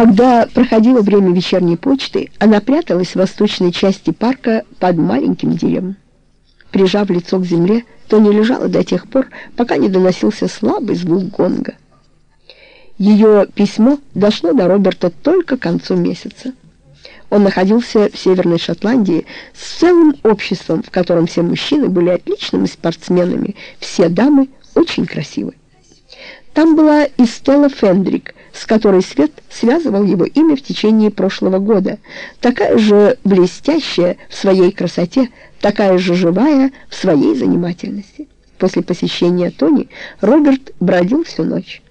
Когда проходило время вечерней почты, она пряталась в восточной части парка под маленьким деревом. Прижав лицо к земле, Тони лежала до тех пор, пока не доносился слабый звук гонга. Ее письмо дошло до Роберта только к концу месяца. Он находился в Северной Шотландии с целым обществом, в котором все мужчины были отличными спортсменами, все дамы очень красивы. Там была и Стелла Фендрик, с которой Свет связывал его имя в течение прошлого года, такая же блестящая в своей красоте, такая же живая в своей занимательности. После посещения Тони Роберт бродил всю ночь.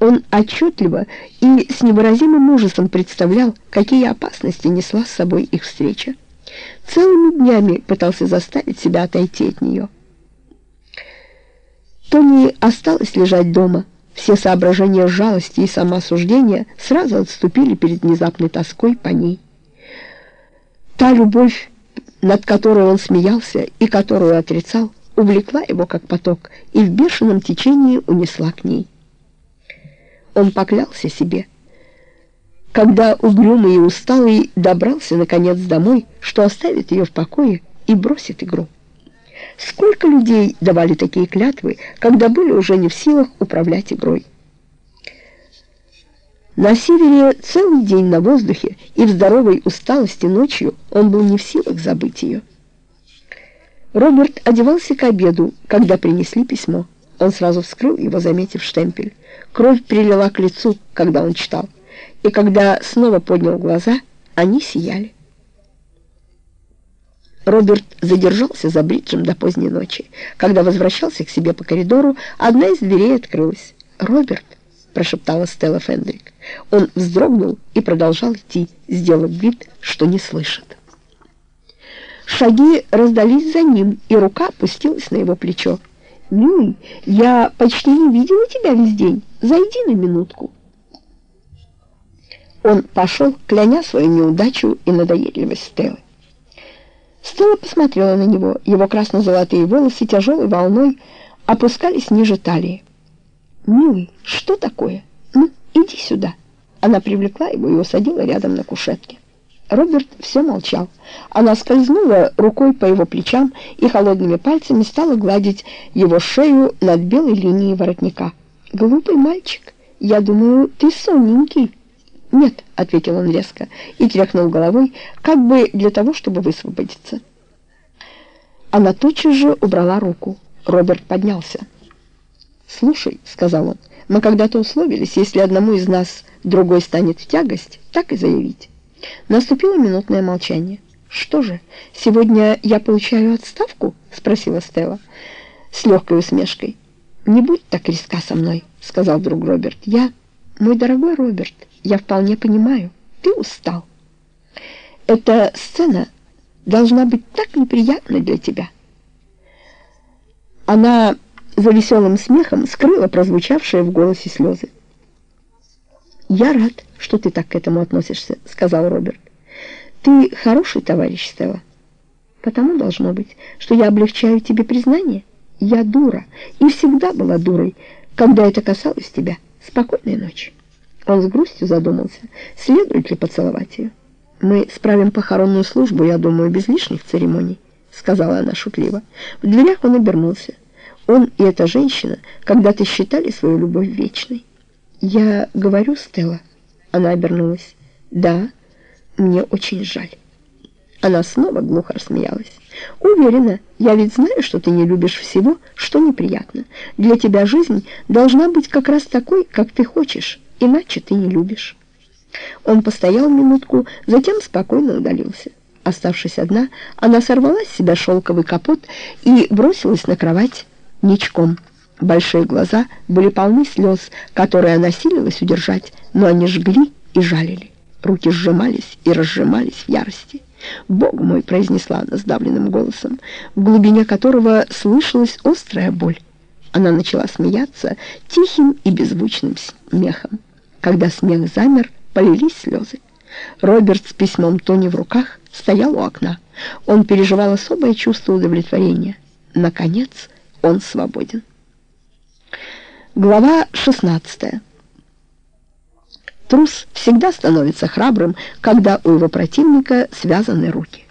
Он отчетливо и с невыразимым ужасом представлял, какие опасности несла с собой их встреча. Целыми днями пытался заставить себя отойти от нее. Тони осталось лежать дома. Все соображения жалости и самоосуждения сразу отступили перед внезапной тоской по ней. Та любовь, над которой он смеялся и которую отрицал, увлекла его как поток и в бешеном течении унесла к ней. Он поклялся себе, когда угрюмый и усталый добрался наконец домой, что оставит ее в покое и бросит игру. Сколько людей давали такие клятвы, когда были уже не в силах управлять игрой? На севере целый день на воздухе и в здоровой усталости ночью он был не в силах забыть ее. Роберт одевался к обеду, когда принесли письмо. Он сразу вскрыл его, заметив штемпель. Кровь прилила к лицу, когда он читал. И когда снова поднял глаза, они сияли. Роберт задержался за бриджем до поздней ночи. Когда возвращался к себе по коридору, одна из дверей открылась. «Роберт!» — прошептала Стелла Фендрик. Он вздрогнул и продолжал идти, сделав вид, что не слышит. Шаги раздались за ним, и рука опустилась на его плечо. «Милый, я почти не видела тебя весь день. Зайди на минутку». Он пошел, кляня свою неудачу и надоедливость Стеллы. Стелла посмотрела на него. Его красно-золотые волосы тяжелой волной опускались ниже талии. «Милый, что такое? Ну, иди сюда». Она привлекла его и усадила рядом на кушетке. Роберт все молчал. Она скользнула рукой по его плечам и холодными пальцами стала гладить его шею над белой линией воротника. «Глупый мальчик, я думаю, ты сонненький». «Нет», — ответил он резко и тряхнул головой, как бы для того, чтобы высвободиться. Она тотчас же убрала руку. Роберт поднялся. «Слушай», — сказал он, — «мы когда-то условились, если одному из нас другой станет в тягость, так и заявить». Наступило минутное молчание. «Что же, сегодня я получаю отставку?» — спросила Стелла с легкой усмешкой. «Не будь так резка со мной», — сказал друг Роберт. «Я, мой дорогой Роберт, я вполне понимаю, ты устал. Эта сцена должна быть так неприятна для тебя». Она за веселым смехом скрыла прозвучавшие в голосе слезы. «Я рад, что ты так к этому относишься», — сказал Роберт. «Ты хороший товарищ, Стелла. Потому должно быть, что я облегчаю тебе признание. Я дура и всегда была дурой, когда это касалось тебя. Спокойной ночи». Он с грустью задумался, следует ли поцеловать ее. «Мы справим похоронную службу, я думаю, без лишних церемоний», — сказала она шутливо. В дверях он обернулся. Он и эта женщина когда-то считали свою любовь вечной. «Я говорю, Стелла...» Она обернулась. «Да, мне очень жаль». Она снова глухо рассмеялась. «Уверена, я ведь знаю, что ты не любишь всего, что неприятно. Для тебя жизнь должна быть как раз такой, как ты хочешь, иначе ты не любишь». Он постоял минутку, затем спокойно удалился. Оставшись одна, она сорвала с себя шелковый капот и бросилась на кровать ничком. Большие глаза были полны слез, которые она силилась удержать, но они жгли и жалили. Руки сжимались и разжимались в ярости. «Бог мой!» — произнесла она сдавленным голосом, в глубине которого слышалась острая боль. Она начала смеяться тихим и беззвучным смехом. Когда смех замер, полились слезы. Роберт с письмом Тони в руках стоял у окна. Он переживал особое чувство удовлетворения. Наконец он свободен. Глава 16. Трус всегда становится храбрым, когда у его противника связаны руки.